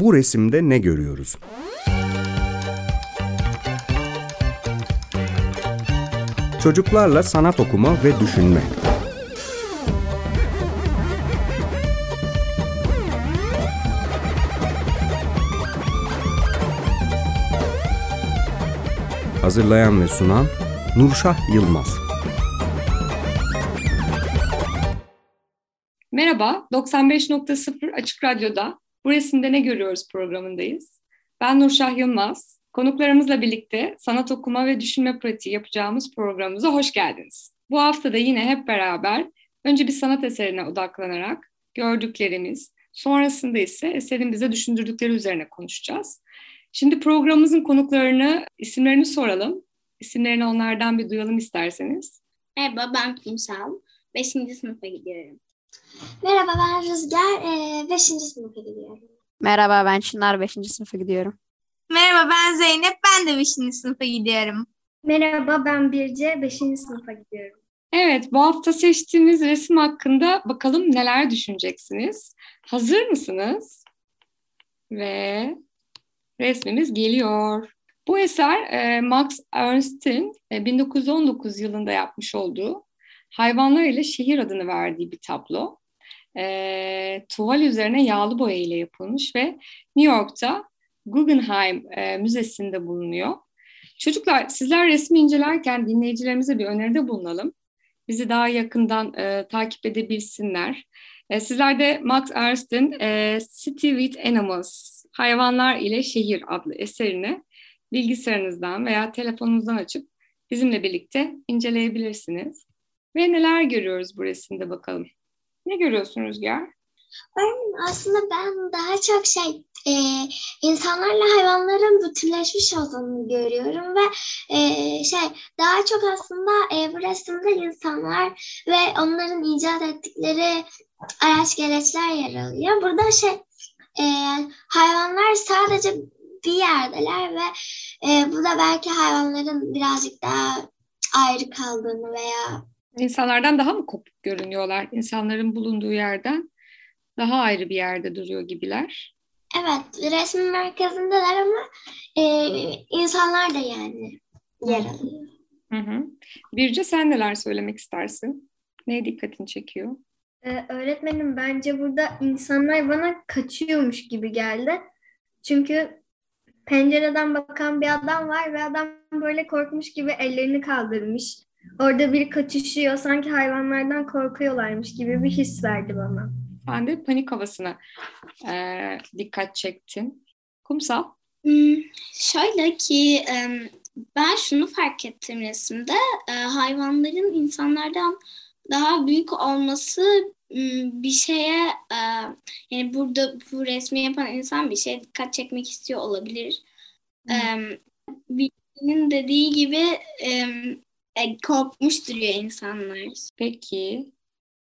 Bu resimde ne görüyoruz? Çocuklarla sanat okuma ve düşünme. Hazırlayan ve sunan Nurşah Yılmaz. Merhaba, 95.0 Açık Radyo'da Bu Resimde Ne Görüyoruz programındayız. Ben Nurşah Yılmaz. Konuklarımızla birlikte sanat okuma ve düşünme pratiği yapacağımız programımıza hoş geldiniz. Bu hafta da yine hep beraber önce bir sanat eserine odaklanarak gördüklerimiz, sonrasında ise eserin bize düşündürdükleri üzerine konuşacağız. Şimdi programımızın konuklarını, isimlerini soralım. İsimlerini onlardan bir duyalım isterseniz. Merhaba ben Kumsal. Beşinci sınıfa gidiyorum. Merhaba ben Rüzgar. Ee, beşinci sınıfa gidiyorum. Merhaba ben Çınar. Beşinci sınıfa gidiyorum. Merhaba ben Zeynep. Ben de beşinci sınıfa gidiyorum. Merhaba ben Birce. Beşinci sınıfa gidiyorum. Evet, bu hafta seçtiğimiz resim hakkında bakalım neler düşüneceksiniz. Hazır mısınız? Ve resmimiz geliyor. Bu eser e, Max Ernst'in e, 1919 yılında yapmış olduğu Hayvanlar ile Şehir adını verdiği bir tablo. E, tuval üzerine yağlı boya ile yapılmış ve New York'ta Guggenheim e, Müzesi'nde bulunuyor. Çocuklar sizler resmi incelerken dinleyicilerimize bir öneride bulunalım. Bizi daha yakından e, takip edebilsinler. E, sizler de Max Ernst'in e, City with Animals, Hayvanlar ile Şehir adlı eserini bilgisayarınızdan veya telefonunuzdan açıp bizimle birlikte inceleyebilirsiniz. Ve neler görüyoruz bu resimde bakalım. Ne görüyorsun Rüzgar? Ben aslında ben daha çok şey e, insanlarla hayvanların bütünleşmiş olduğunu görüyorum ve e, şey daha çok aslında e, bu resimde insanlar ve onların icat ettikleri araç gereçler yer alıyor. Burada şey e, hayvanlar sadece bir yerdeler ve e, bu da belki hayvanların birazcık daha ayrı kaldığını veya İnsanlardan daha mı kopuk görünüyorlar? İnsanların bulunduğu yerden daha ayrı bir yerde duruyor gibiler. Evet, resmin merkezindeler ama e, insanlar da yani yer alıyor. Hı hı. Birce sen neler söylemek istersin? Neye dikkatini çekiyor? Ee, öğretmenim bence burada insanlar bana kaçıyormuş gibi geldi. Çünkü pencereden bakan bir adam var ve adam böyle korkmuş gibi ellerini kaldırmış. Orada biri kaçışıyor. Sanki hayvanlardan korkuyorlarmış gibi bir his verdi bana. Ben de panik havasına e, dikkat çektim. Kumsal? Hmm, şöyle ki ben şunu fark ettim resimde. Hayvanların insanlardan daha büyük olması bir şeye yani burada bu resmi yapan insan bir şeye dikkat çekmek istiyor olabilir. Hmm. Birinin dediği gibi e, korkmuş duruyor insanlar. Peki.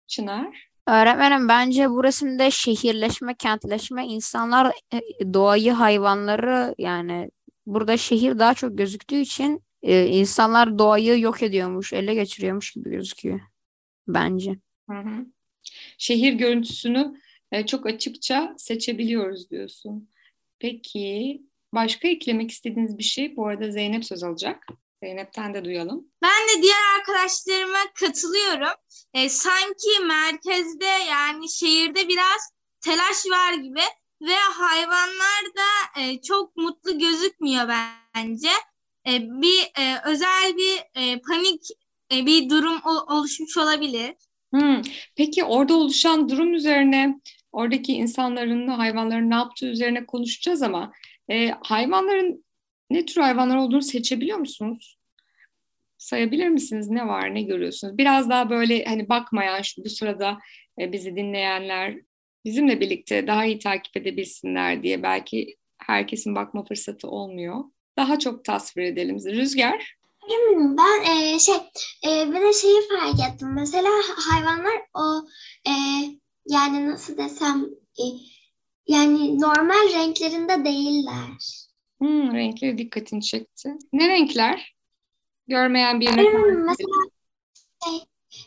Çınar? Öğretmenim bence bu resimde şehirleşme, kentleşme, insanlar e, doğayı, hayvanları yani burada şehir daha çok gözüktüğü için e, insanlar doğayı yok ediyormuş, ele geçiriyormuş gibi gözüküyor bence. Hı hı. Şehir görüntüsünü çok açıkça seçebiliyoruz diyorsun. Peki başka eklemek istediğiniz bir şey? Bu arada Zeynep söz alacak. Zeynep'ten de duyalım. Ben de diğer arkadaşlarıma katılıyorum. E, sanki merkezde yani şehirde biraz telaş var gibi ve hayvanlar da e, çok mutlu gözükmüyor bence. E, bir e, özel bir e, panik e, bir durum oluşmuş olabilir. Hmm. Peki orada oluşan durum üzerine oradaki insanların, hayvanların ne yaptığı üzerine konuşacağız ama e, hayvanların ne tür hayvanlar olduğunu seçebiliyor musunuz? Sayabilir misiniz? Ne var, ne görüyorsunuz? Biraz daha böyle hani bakmayan şu, bu sırada e, bizi dinleyenler bizimle birlikte daha iyi takip edebilsinler diye belki herkesin bakma fırsatı olmuyor. Daha çok tasvir edelim. Rüzgar? Ben e, şey e, bir de şeyi fark ettim. Mesela hayvanlar o e, yani nasıl desem e, yani normal renklerinde değiller. Hmm, renkleri dikkatini çekti. Ne renkler? Görmeyen birine. Hmm, mesela şey,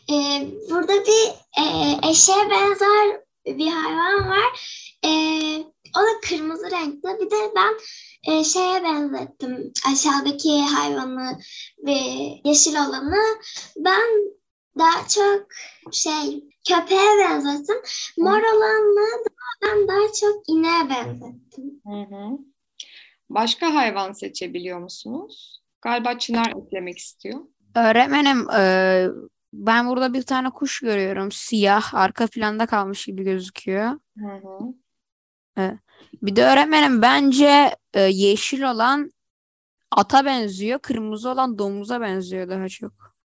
e, burada bir e, eşeğe benzer bir hayvan var. E, o da kırmızı renkli. Bir de ben e, şeye benzettim. Aşağıdaki hayvanı ve yeşil olanı. Ben daha çok şey köpeğe benzettim. Mor olanı da ben daha çok ineğe benzettim. Hı hı. Başka hayvan seçebiliyor musunuz? Galiba Çınar eklemek istiyor. Öğretmenim e, ben burada bir tane kuş görüyorum. Siyah arka planda kalmış gibi gözüküyor. Hı hı. Bir de öğretmenim bence e, yeşil olan ata benziyor. Kırmızı olan domuza benziyor daha çok.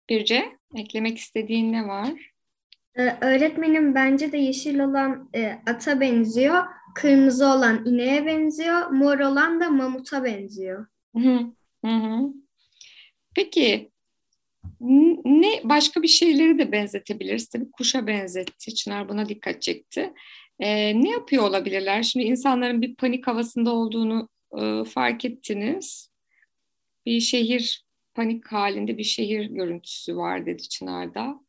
Birce, eklemek istediğin ne var? Ee, öğretmenim bence de yeşil olan e, ata benziyor. Kırmızı olan ineğe benziyor. Mor olan da mamuta benziyor. Hı hı. Peki ne başka bir şeyleri de benzetebiliriz. Tabii kuşa benzetti. Çınar buna dikkat çekti. Ee, ne yapıyor olabilirler? Şimdi insanların bir panik havasında olduğunu e, fark ettiniz. Bir şehir panik halinde bir şehir görüntüsü var dedi Çınar'da.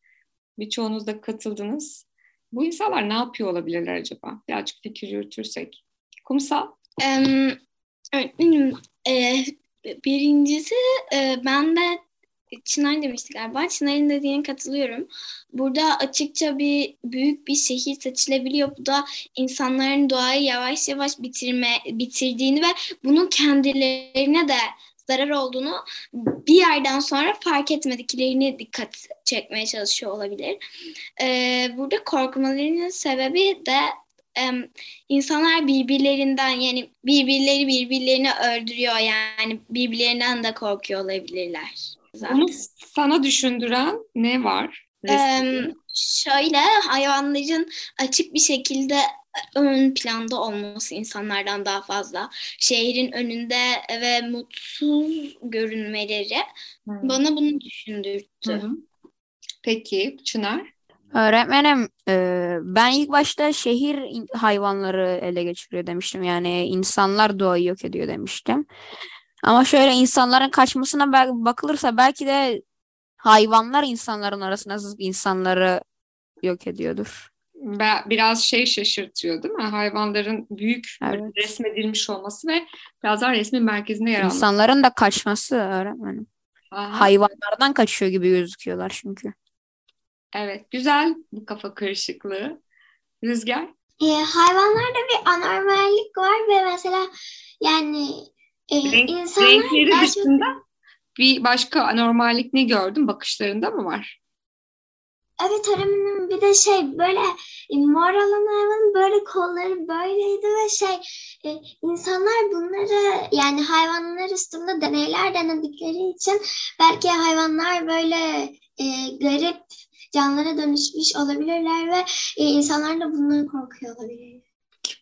Birçoğunuz da katıldınız. Bu insanlar ne yapıyor olabilirler acaba? Birazcık fikir yürütürsek. Kumsal. Em, öğretmenim, e, birincisi e, ben de Çınar demişti galiba. Çınar'ın dediğine katılıyorum. Burada açıkça bir büyük bir şehir seçilebiliyor. Bu da insanların doğayı yavaş yavaş bitirme bitirdiğini ve bunun kendilerine de zarar olduğunu bir yerden sonra fark etmediklerini dikkat çekmeye çalışıyor olabilir. Ee, burada korkmalarının sebebi de em, insanlar birbirlerinden yani birbirleri birbirlerini öldürüyor yani birbirlerinden de korkuyor olabilirler. zaten. Bunu sana düşündüren ne var? Em, şöyle hayvanların açık bir şekilde ön planda olması insanlardan daha fazla. Şehrin önünde ve mutsuz görünmeleri Hı. bana bunu Hı düşündürttü. hı. Peki Çınar. Öğretmenim e, ben ilk başta şehir hayvanları ele geçiriyor demiştim. Yani insanlar doğayı yok ediyor demiştim. Ama şöyle insanların kaçmasına bakılırsa belki de hayvanlar insanların arasına sızıp insanları yok ediyordur. Biraz şey şaşırtıyor değil mi? Hayvanların büyük Evet. resmedilmiş olması ve biraz daha resmin merkezinde yer alması. İnsanların da kaçması öğretmenim. Aha, Hayvanlardan kaçıyor gibi gözüküyorlar çünkü. Evet, güzel bu kafa karışıklığı. Rüzgar. E, hayvanlarda bir anormallik var ve mesela yani e, Renk- insanlar renkleri daha çok dışında bir başka anormallik ne gördün? Bakışlarında mı var? Evet öğretmenim bir de şey böyle e, mor olan hayvanın böyle kolları böyleydi ve şey e, insanlar bunları yani hayvanlar üstünde deneyler denedikleri için belki hayvanlar böyle e, garip canlılara dönüşmüş olabilirler ve e, insanlar da bundan korkuyor olabilir.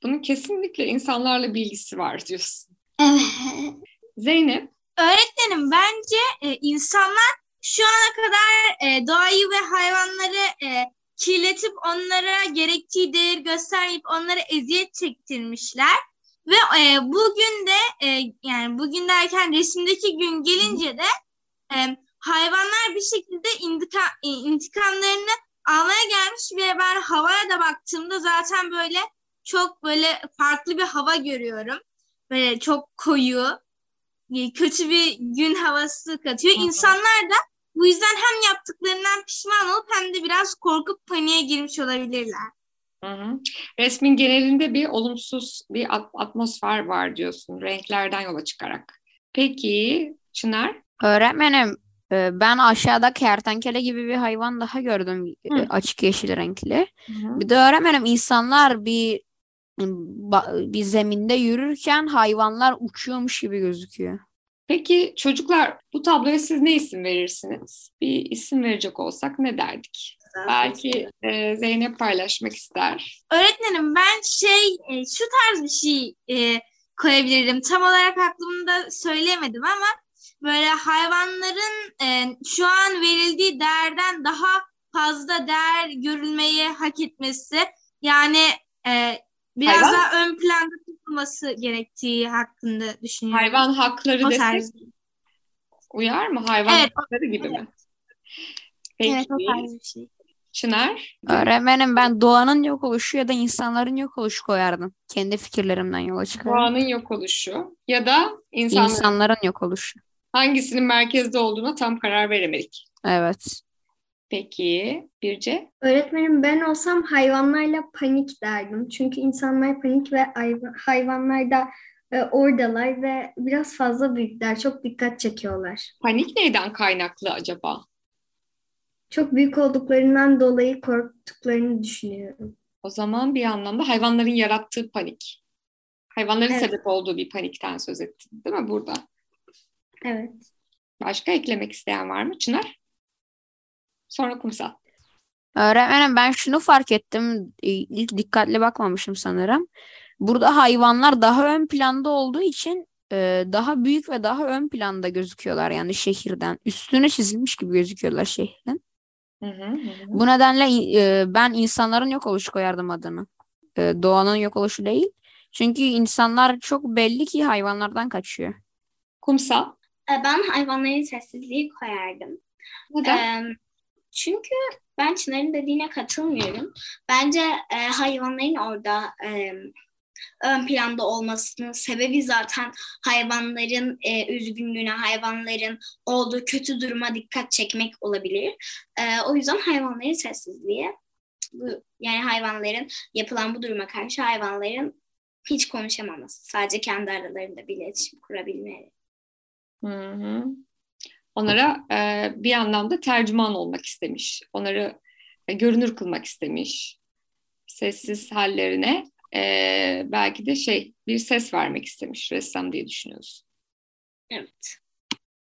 Bunun kesinlikle insanlarla bilgisi var diyorsun. Evet. Zeynep. Öğretmenim bence e, insanlar şu ana kadar e, doğayı ve hayvanları e, kirletip onlara gerektiği değer göstermeyip onlara eziyet çektirmişler. Ve e, bugün de e, yani bugün derken resimdeki gün gelince de e, hayvanlar bir şekilde intika, e, intikamlarını almaya gelmiş ve ben havaya da baktığımda zaten böyle çok böyle farklı bir hava görüyorum. Böyle çok koyu, e, kötü bir gün havası katıyor. İnsanlar da bu yüzden hem yaptıklarından pişman olup hem de biraz korkup paniğe girmiş olabilirler. Hı hı. Resmin genelinde bir olumsuz bir at- atmosfer var diyorsun renklerden yola çıkarak. Peki Çınar? Öğretmenim e, ben aşağıda kertenkele gibi bir hayvan daha gördüm e, Hı. açık yeşil renkli. Bir de öğretmenim insanlar bir bir zeminde yürürken hayvanlar uçuyormuş gibi gözüküyor. Peki çocuklar bu tabloya siz ne isim verirsiniz? Bir isim verecek olsak ne derdik? Belki e, Zeynep paylaşmak ister. Öğretmenim ben şey e, şu tarz bir şey e, koyabilirim. Tam olarak aklımda söylemedim ama böyle hayvanların e, şu an verildiği değerden daha fazla değer görülmeyi hak etmesi yani e, biraz Hayvan- daha ön planda tutulması gerektiği hakkında düşünüyorum. Hayvan hakları desek uyar mı? Hayvan Evet, hakları gibi mi? Evet, o Peki. tarz bir şey. Çınar? Öğretmenim ben doğanın yok oluşu ya da insanların yok oluşu koyardım. Kendi fikirlerimden yola çıkarak. Doğanın yok oluşu ya da insanların İnsanların yok oluşu. hangisinin merkezde olduğuna tam karar veremedik. Evet. Peki Birce? Öğretmenim ben olsam hayvanlarla panik derdim. Çünkü insanlar panik ve hayv- hayvanlar da e, oradalar ve biraz fazla büyükler. Çok dikkat çekiyorlar. Panik neyden kaynaklı acaba? Çok büyük olduklarından dolayı korktuklarını düşünüyorum. O zaman bir anlamda hayvanların yarattığı panik. Hayvanların Evet. sebep olduğu bir panikten söz ettin değil mi burada? Evet. Başka eklemek isteyen var mı Çınar? Sonra kumsal. Öğretmenim ben şunu fark ettim. Ee, İlk dikkatli bakmamışım sanırım. Burada hayvanlar daha ön planda olduğu için e, daha büyük ve daha ön planda gözüküyorlar yani şehirden. Üstüne çizilmiş gibi gözüküyorlar şehrin. Hı hı, hı. Bu nedenle e, ben insanların yok oluşu koyardım adını. E, doğanın yok oluşu değil. Çünkü insanlar çok belli ki hayvanlardan kaçıyor. Kumsal. E, Ben hayvanların sessizliği koyardım. Neden? Eee, çünkü ben Çınar'ın dediğine katılmıyorum. Bence e, hayvanların orada e, ön planda olmasının sebebi zaten hayvanların e, üzgünlüğüne, hayvanların olduğu kötü duruma dikkat çekmek olabilir. E, o yüzden hayvanların sessizliği, bu, yani hayvanların yapılan bu duruma karşı hayvanların hiç konuşamaması, sadece kendi aralarında bir iletişim kurabilmeleri. Hı hı. Onlara e, bir anlamda tercüman olmak istemiş. Onları e, görünür kılmak istemiş. Sessiz hallerine e, belki de şey bir ses vermek istemiş ressam diye düşünüyorsun. Evet.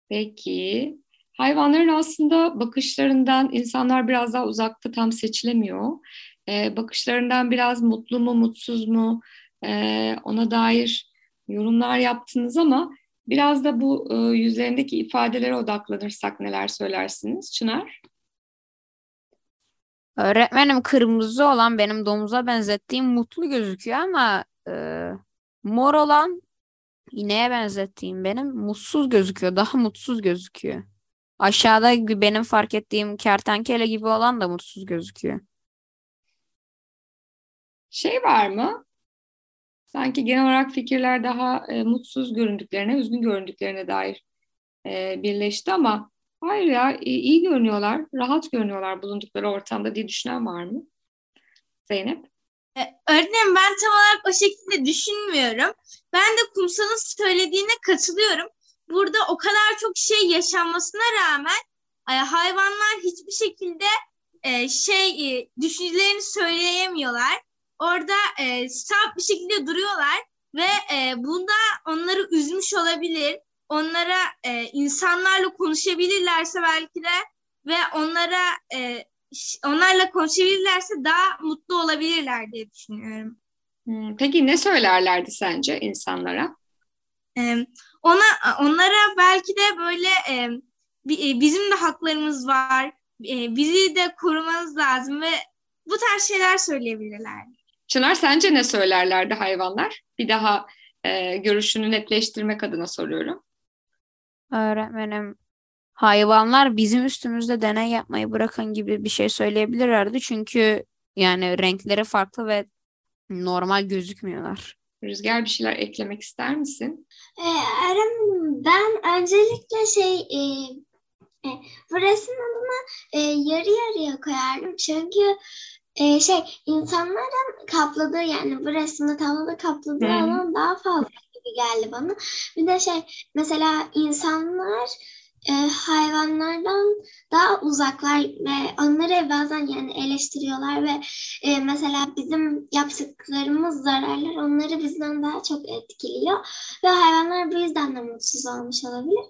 Peki. Hayvanların aslında bakışlarından insanlar biraz daha uzakta tam seçilemiyor. E, bakışlarından biraz mutlu mu, mutsuz mu e, ona dair yorumlar yaptınız ama biraz da bu e, yüzlerindeki ifadelere odaklanırsak neler söylersiniz Çınar? Öğretmenim kırmızı olan benim domuza benzettiğim mutlu gözüküyor ama e, mor olan ineğe benzettiğim benim mutsuz gözüküyor. Daha mutsuz gözüküyor. Aşağıda benim fark ettiğim kertenkele gibi olan da mutsuz gözüküyor. Şey var mı? Sanki genel olarak fikirler daha e, mutsuz göründüklerine, üzgün göründüklerine dair e, birleşti ama hayır ya i- iyi görünüyorlar, rahat görünüyorlar bulundukları ortamda diye düşünen var mı? Zeynep? E, Öğretmenim ben tam olarak o şekilde düşünmüyorum. Ben de Kumsal'ın söylediğine katılıyorum. Burada o kadar çok şey yaşanmasına rağmen e, hayvanlar hiçbir şekilde e, şey e, düşüncelerini söyleyemiyorlar. Orada e, saf bir şekilde duruyorlar ve e, bunda onları üzmüş olabilir. Onlara e, insanlarla konuşabilirlerse belki de ve onlara e, onlarla konuşabilirlerse daha mutlu olabilirler diye düşünüyorum. Peki ne söylerlerdi sence insanlara? Ee, ona onlara belki de böyle e, e, bizim de haklarımız var. e, bizi de korumanız lazım ve bu tarz şeyler söyleyebilirler. Çınar sence ne söylerlerdi hayvanlar? Bir daha e, görüşünü netleştirmek adına soruyorum. Öğretmenim hayvanlar bizim üstümüzde deney yapmayı bırakın gibi bir şey söyleyebilirlerdi. Çünkü yani renkleri farklı ve normal gözükmüyorlar. Rüzgar bir şeyler eklemek ister misin? Ee, Eren, ben öncelikle şey e, e, bu resmin adına e, yarı yarıya koyardım. Çünkü e, şey insanların kapladığı yani bu resimde tabloda kapladığı hı. alan daha fazla gibi geldi bana. Bir de şey mesela insanlar e, hayvanlardan daha uzaklar ve onları bazen yani eleştiriyorlar ve e, mesela bizim yaptıklarımız zararlar onları bizden daha çok etkiliyor ve hayvanlar bu yüzden de mutsuz olmuş olabilir.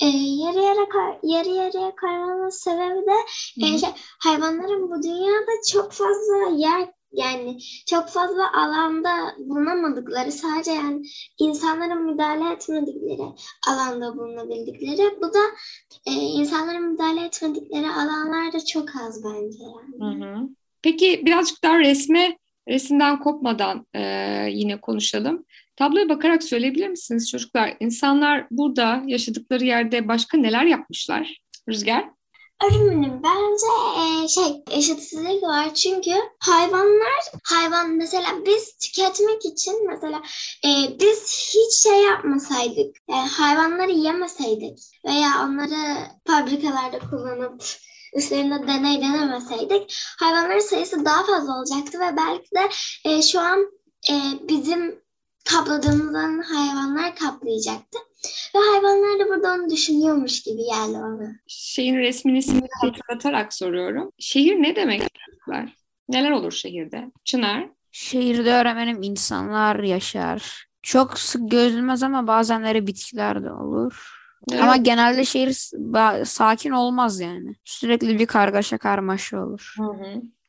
E, yarı yarı koy- yarı yarıya koymamın sebebi de e, şey, hayvanların bu dünyada çok fazla yer yani çok fazla alanda bulunamadıkları sadece yani insanların müdahale etmedikleri alanda bulunabildikleri. Bu da e, insanların müdahale etmedikleri alanlarda çok az bence yani. Peki birazcık daha resme, resimden kopmadan e, yine konuşalım. Tabloya bakarak söyleyebilir misiniz çocuklar? İnsanlar burada yaşadıkları yerde başka neler yapmışlar? Rüzgar? Öğretmenim bence e, şey eşitsizlik var çünkü hayvanlar hayvan mesela biz tüketmek için mesela e, biz hiç şey yapmasaydık yani hayvanları yemeseydik veya onları fabrikalarda kullanıp üstlerinde deney denemeseydik hayvanların sayısı daha fazla olacaktı ve belki de e, şu an e, bizim kapladığımızdan hayvanlar kaplayacaktı. Ve hayvanlar da burada onu düşünüyormuş gibi geldi bana. Şeyin resmin ismini hatırlatarak soruyorum. Şehir ne demek çocuklar? Neler olur şehirde? Çınar? Şehirde öğrenmenim insanlar yaşar. Çok sık gözülmez ama bazenleri bitkiler de olur. neler Ama genelde şehir sakin olmaz yani. Sürekli bir kargaşa karmaşa olur. Hı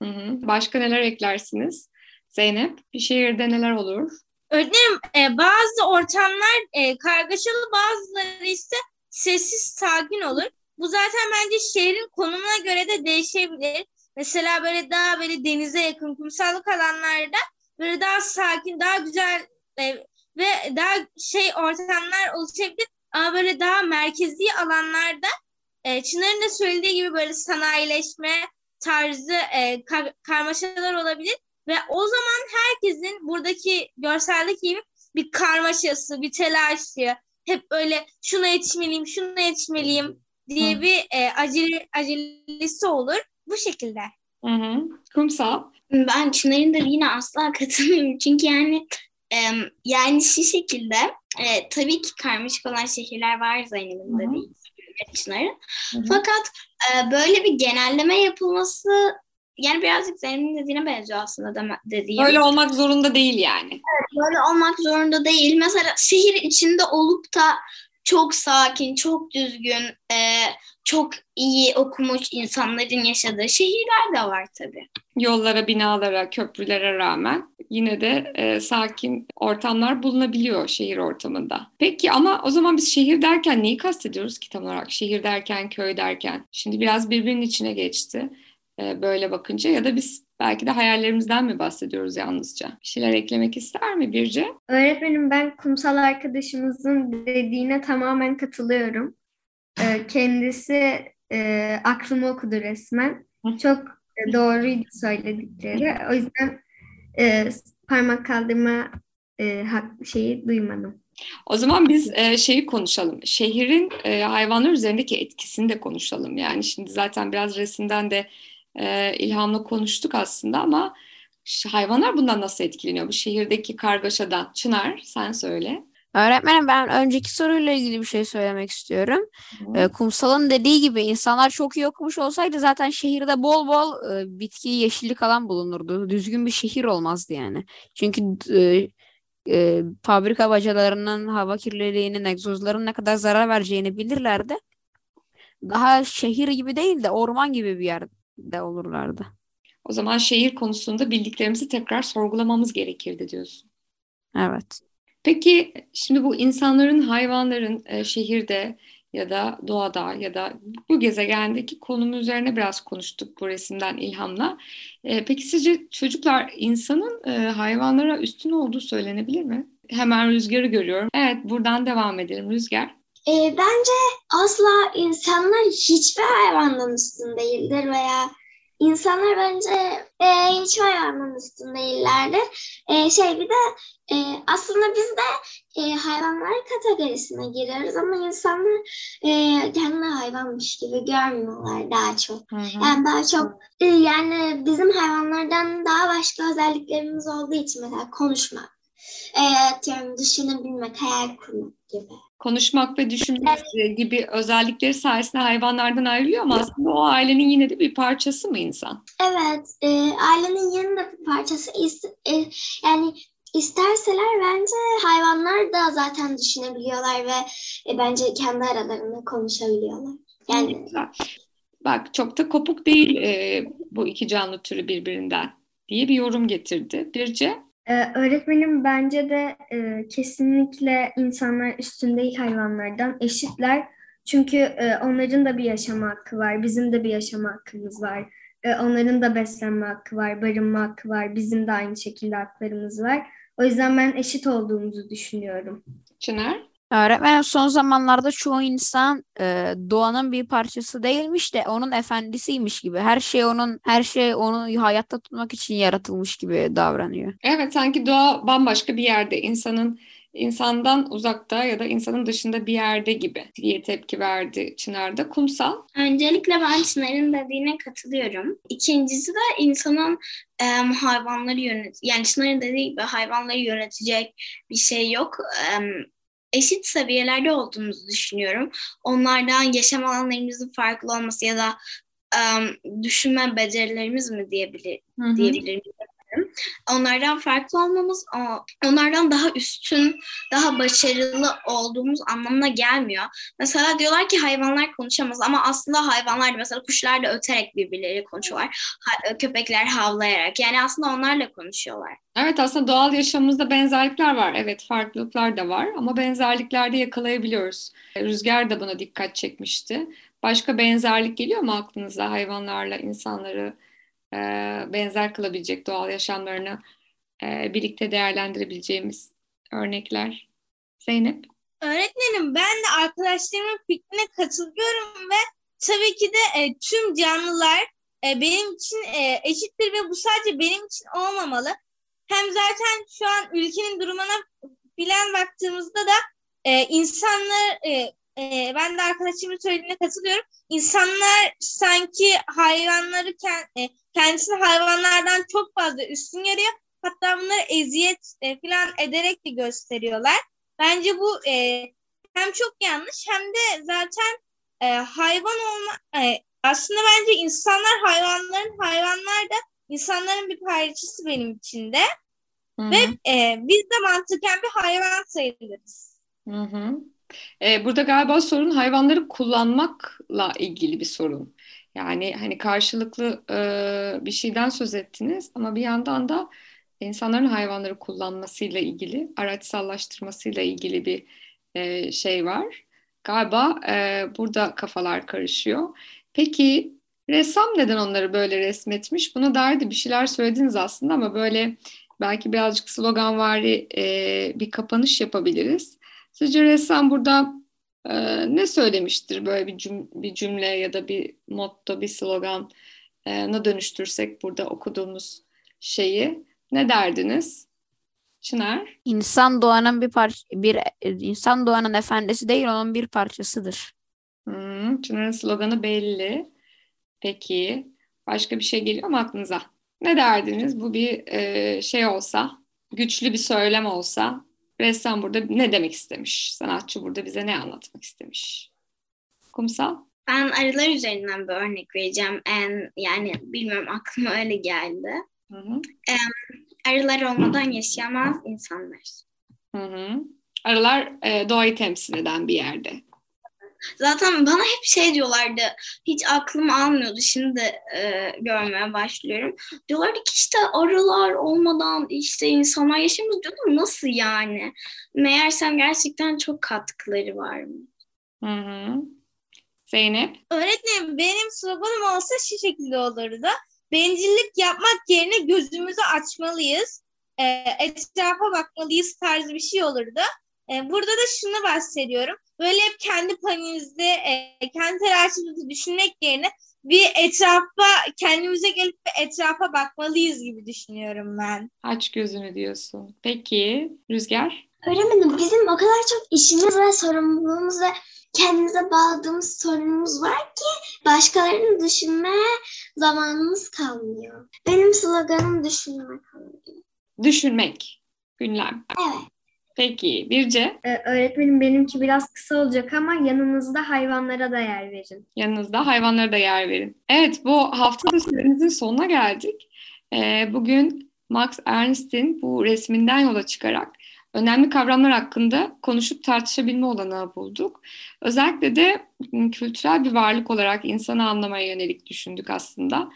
hı. Başka neler eklersiniz? Zeynep, bir şehirde neler olur? Öğretmenim e, bazı ortamlar e, kargaşalı bazıları ise sessiz sakin olur. Bu zaten bence şehrin konumuna göre de değişebilir. Mesela böyle daha böyle denize yakın kumsallık alanlarda böyle daha sakin, daha güzel e, ve daha şey ortamlar oluşabilir. Ama böyle daha merkezi alanlarda e, Çınar'ın da söylediği gibi böyle sanayileşme tarzı e, kar- karmaşalar olabilir. Ve o zaman herkesin buradaki görseldeki gibi bir karmaşası, bir telaşı, hep öyle şuna yetişmeliyim, şuna yetişmeliyim diye Hı. bir e, acele, acelesi olur. Bu şekilde. Hı hı. Kumsal. Ben Çınar'ın da yine asla katılmıyorum. Çünkü yani em, yani şu şekilde e, tabii ki karmaşık olan şehirler var Zeynep'in de değil. Çınar'ın. Fakat e, böyle bir genelleme yapılması yani birazcık Zeynep'in dediğine benziyor aslında deme- dediğim. Öyle olmak zorunda değil yani. Böyle olmak zorunda değil. Mesela şehir içinde olup da çok sakin, çok düzgün, e, çok iyi okumuş insanların yaşadığı şehirler de var tabii. Yollara, binalara, köprülere rağmen yine de e, sakin ortamlar bulunabiliyor şehir ortamında. Peki ama o zaman biz şehir derken neyi kastediyoruz ki tam olarak? Şehir derken, köy derken. Şimdi biraz birbirinin içine geçti e, böyle bakınca ya da biz belki de hayallerimizden mi bahsediyoruz yalnızca? Bir şeyler eklemek ister mi Birce? Öğretmenim ben kumsal arkadaşımızın dediğine tamamen katılıyorum. Ee, kendisi e, aklımı okudu resmen. Çok e, doğruydu söyledikleri. O yüzden e, parmak kaldırma e, şeyi duymadım. O zaman biz e, şeyi konuşalım. Şehrin e, hayvanlar üzerindeki etkisini de konuşalım. Yani şimdi zaten biraz resimden de e, ilhamla konuştuk aslında ama hayvanlar bundan nasıl etkileniyor? Bu şehirdeki kargaşadan. Çınar sen söyle. Öğretmenim ben önceki soruyla ilgili bir şey söylemek istiyorum. Ee, Kumsal'ın dediği gibi insanlar çok iyi okumuş olsaydı zaten şehirde bol bol e, bitki, yeşillik alan bulunurdu. Düzgün bir şehir olmazdı yani. Çünkü e, e, fabrika bacalarının hava kirliliğinin, egzozların ne kadar zarar vereceğini bilirlerdi. Daha şehir gibi değil de orman gibi bir yerde olurlardı. O zaman şehir konusunda bildiklerimizi tekrar sorgulamamız gerekirdi diyorsun. Evet. Peki şimdi bu insanların, hayvanların e, şehirde ya da doğada ya da bu gezegendeki konumu üzerine biraz konuştuk bu resimden ilhamla. E, peki sizce çocuklar insanın e, hayvanlara üstün olduğu söylenebilir mi? Hemen Rüzgar'ı görüyorum. Evet buradan devam edelim Rüzgar. E, bence asla insanlar hiçbir hayvandan üstün değildir veya insanlar bence e, hiçbir hayvandan üstün değillerdir. E, şey bir de e, aslında biz de e, hayvanlar kategorisine giriyoruz ama insanlar e, kendini hayvanmış gibi görmüyorlar daha çok. Yani daha çok e, yani bizim hayvanlardan daha başka özelliklerimiz olduğu için mesela konuşmak, e, atıyorum düşünebilmek, hayal kurmak gibi. Konuşmak ve düşünmek e, gibi özellikleri sayesinde hayvanlardan ayrılıyor ama aslında o ailenin yine de bir parçası mı insan? Evet, e, ailenin yanında bir parçası. E, yani isterseler bence hayvanlar da zaten düşünebiliyorlar ve e, bence kendi aralarında konuşabiliyorlar. Yani Güzel. Bak çok da kopuk değil e, bu iki canlı türü birbirinden diye bir yorum getirdi. Birce? Ee, öğretmenim bence de e, kesinlikle insanlar üstün değil hayvanlardan eşitler. Çünkü e, onların da bir yaşama hakkı var, bizim de bir yaşama hakkımız var. E, onların da beslenme hakkı var, barınma hakkı var, bizim de aynı şekilde haklarımız var. O yüzden ben eşit olduğumuzu düşünüyorum. Çınar? Öğretmenim son zamanlarda çoğu insan e, doğanın bir parçası değilmiş de onun efendisiymiş gibi. Her şey onun her şey onu hayatta tutmak için yaratılmış gibi davranıyor. Evet sanki doğa bambaşka bir yerde insanın insandan uzakta ya da insanın dışında bir yerde gibi diye tepki verdi Çınar'da. Kumsal. Öncelikle ben Çınar'ın dediğine katılıyorum. İkincisi de insanın em, hayvanları yönet yani Çınar'ın dediği gibi hayvanları yönetecek bir şey yok. Em, eşit seviyelerde olduğumuzu düşünüyorum. Onlardan yaşam alanlarımızın farklı olması ya da em, düşünme becerilerimiz mi diyebilir, Hı hı. Diyebilirim. Onlardan farklı olmamız, onlardan daha üstün, daha başarılı olduğumuz anlamına gelmiyor. Mesela diyorlar ki hayvanlar konuşamaz ama aslında hayvanlar da mesela kuşlar da öterek birbirleriyle konuşuyorlar. Ha- köpekler havlayarak. Yani aslında onlarla konuşuyorlar. Evet aslında doğal yaşamımızda benzerlikler var. Evet farklılıklar da var ama benzerliklerde yakalayabiliyoruz. Rüzgar da buna dikkat çekmişti. Başka benzerlik geliyor mu aklınıza hayvanlarla insanları e, benzer kılabilecek doğal yaşamlarını e, birlikte değerlendirebileceğimiz örnekler? Zeynep? Öğretmenim ben de arkadaşlarımın fikrine katılıyorum ve tabii ki de e, tüm canlılar e, benim için e, eşittir ve bu sadece benim için olmamalı. Hem zaten şu an ülkenin durumuna bilen baktığımızda da e, insanlar e, e, ben de arkadaşımın söylediğine katılıyorum. İnsanlar sanki hayvanları kend- e, kendisini hayvanlardan çok fazla üstün görüyor. Hatta bunları eziyet e, falan ederek de gösteriyorlar. Bence bu e, hem çok yanlış hem de zaten e, hayvan olma e, aslında bence insanlar hayvanların hayvanlar da insanların bir parçası benim için de ve e, biz de mantıken bir hayvan sayılırız. Hı hı. E, burada galiba sorun hayvanları kullanmakla ilgili bir sorun. Yani hani karşılıklı e, bir şeyden söz ettiniz ama bir yandan da insanların hayvanları kullanmasıyla ilgili, araçsallaştırmasıyla ilgili bir e, şey var. Galiba e, burada kafalar karışıyor. Peki ressam neden onları böyle resmetmiş? Buna dair bir şeyler söylediniz aslında ama böyle belki birazcık sloganvari e, bir kapanış yapabiliriz. Sizce ressam burada e, ne söylemiştir böyle bir, cüm- bir cümle ya da bir motto, bir slogan e, ne dönüştürsek burada okuduğumuz şeyi ne derdiniz? Çınar? İnsan doğanın bir parça bir e, insan doğanın efendisi değil onun bir parçasıdır. Hmm, Çınar'ın sloganı belli. Peki başka bir şey geliyor mu aklınıza? Ne derdiniz? Bu bir e, şey olsa, güçlü bir söylem olsa, ressam burada ne demek istemiş? Sanatçı burada bize ne anlatmak istemiş? Kumsal? Ben arılar üzerinden bir örnek vereceğim. En, yani bilmiyorum aklıma öyle geldi. Hı hı. Arılar olmadan yaşayamaz insanlar. Hı hı. Arılar e, doğayı temsil eden bir yerde. Zaten bana hep şey diyorlardı. Hiç aklım almıyordu. Şimdi e, görmeye başlıyorum. Diyorlardı ki işte arılar olmadan işte insanlar yaşamaz diyordum. Nasıl yani? Meğersem gerçekten çok katkıları var mı? Hı hı. Zeynep? Öğretmenim benim sloganım olsa şu şekilde olurdu. Bencillik yapmak yerine gözümüzü açmalıyız. E, etrafa bakmalıyız tarzı bir şey olurdu. E, burada da şunu bahsediyorum. Böyle hep kendi paniğimizde, e, kendi telaşımızı düşünmek yerine bir etrafa, kendimize gelip bir etrafa bakmalıyız gibi düşünüyorum ben. Aç gözünü diyorsun. Peki Rüzgar? Öğretmenim bizim o kadar çok işimiz ve sorumluluğumuz ve kendimize bağladığımız sorunumuz var ki başkalarını düşünmeye zamanımız kalmıyor. Benim sloganım düşünmek kalıyor. Düşünmek. Gündem. Evet. Peki Birce? Ee, öğretmenim benimki biraz kısa olacak ama yanınızda hayvanlara da yer verin. Yanınızda hayvanlara da yer verin. Evet bu hafta da süremizin sonuna geldik. Ee, bugün Max Ernst'in bu resminden yola çıkarak önemli kavramlar hakkında konuşup tartışabilme olanağı bulduk. Özellikle de kültürel bir varlık olarak insanı anlamaya yönelik düşündük aslında.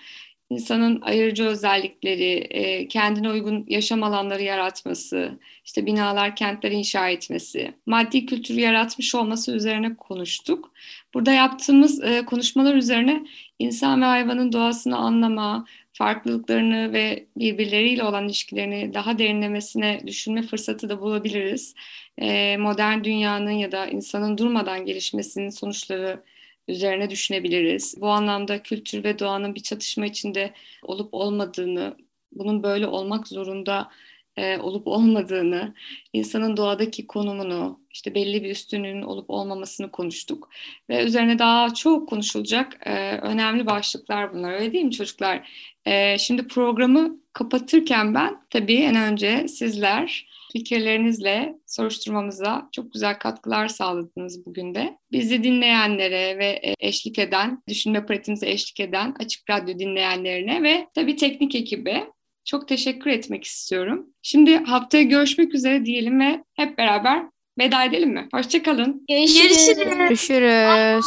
İnsanın ayırıcı özellikleri, e, kendine uygun yaşam alanları yaratması, işte binalar, kentler inşa etmesi, maddi kültürü yaratmış olması üzerine konuştuk. Burada yaptığımız e, konuşmalar üzerine insan ve hayvanın doğasını anlama, farklılıklarını ve birbirleriyle olan ilişkilerini daha derinlemesine düşünme fırsatı da bulabiliriz. E, modern dünyanın ya da insanın durmadan gelişmesinin sonuçları üzerine düşünebiliriz. Bu anlamda kültür ve doğanın bir çatışma içinde olup olmadığını, bunun böyle olmak zorunda e, olup olmadığını, insanın doğadaki konumunu, işte belli bir üstünlüğün olup olmamasını konuştuk. Ve üzerine daha çok konuşulacak e, önemli başlıklar bunlar. Öyle değil mi çocuklar? E, şimdi programı kapatırken ben tabii en önce sizler fikirlerinizle soruşturmamıza çok güzel katkılar sağladınız bugün de. Bizi dinleyenlere ve eşlik eden, düşünme pratiğimize eşlik eden Açık Radyo dinleyenlerine ve tabii teknik ekibe çok teşekkür etmek istiyorum. Şimdi haftaya görüşmek üzere diyelim ve hep beraber veda edelim mi? Hoşçakalın. Görüşürüz. Görüşürüz.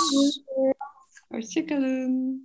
Hoşçakalın.